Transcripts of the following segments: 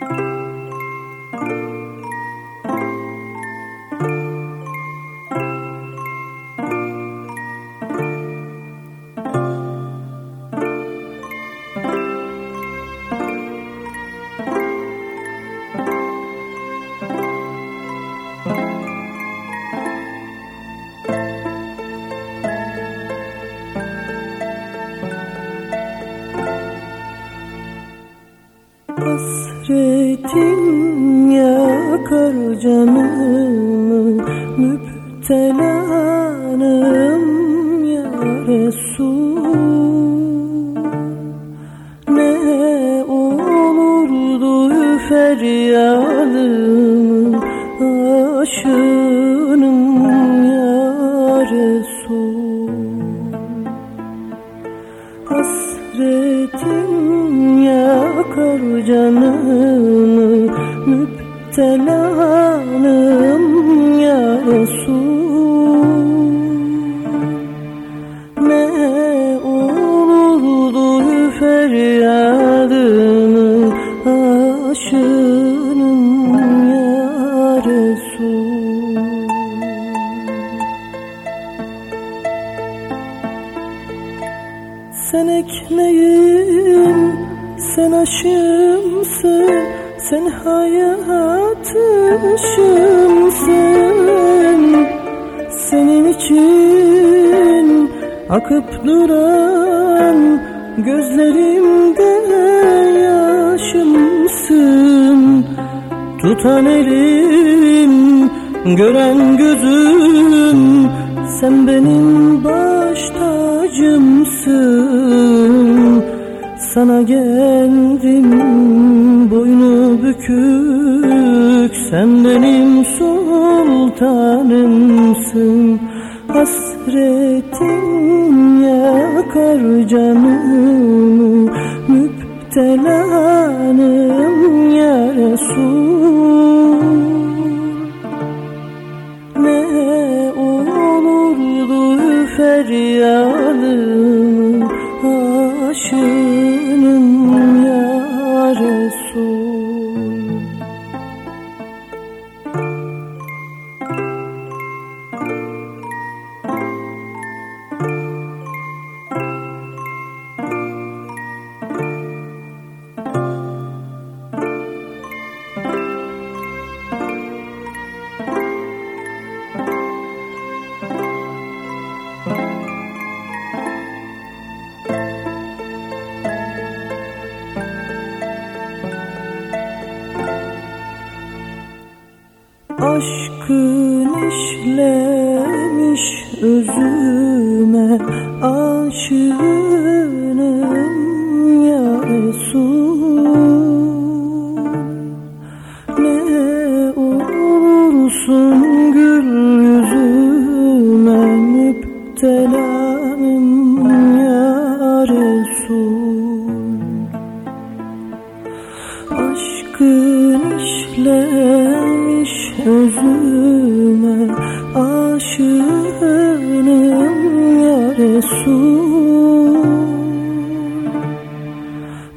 thank you Hasretin yakar canımı Müptelanım ya Resul. Ne olurdu feryadım Aşınım canımı Müptelanım ya Resul Ne olurdu feryadımı Aşınım ya Resul Sen ekmeğim, sen aşımsın, sen hayatışımsın. Senin için akıp duran gözlerimde yaşımsın. Tutan elim, gören gözüm, sen benim baş tacımsın. Sana geldim boynu bükük, sen benim sultanımsın. Hasretin yakar canımı, müptelanım ya Resul. Aşkın işlemiş özüme Aşığınım ya Resul Ne olursun gül yüzüme Müptelanım ya Resul Aşkın işlemiş özüme Aşığınım ya Resul.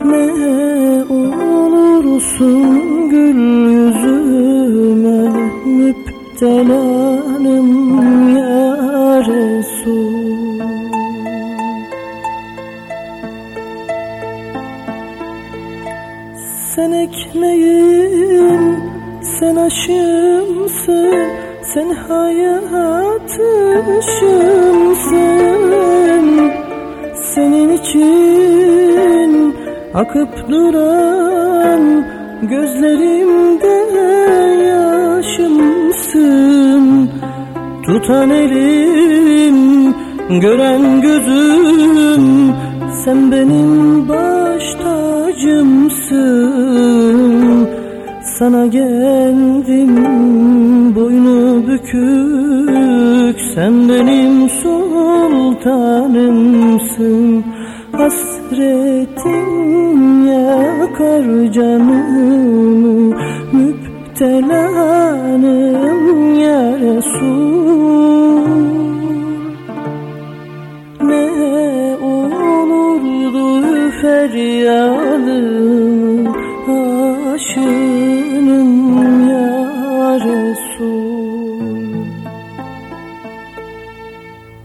Ne olursun gül yüzüme Müptelanım ya Resul. Sen ekmeğim, sen aşımsın, sen hayatışımsın. Senin için akıp duran gözlerimde yaşımsın. Tutan elim, gören gözüm, sen benim baş Sana geldim boynu bükük, sen benim sultanımsın. Hasretin yakar canımı, müptelanım ya Resul. Ne olurdu feryadım aşığım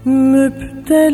müptelanım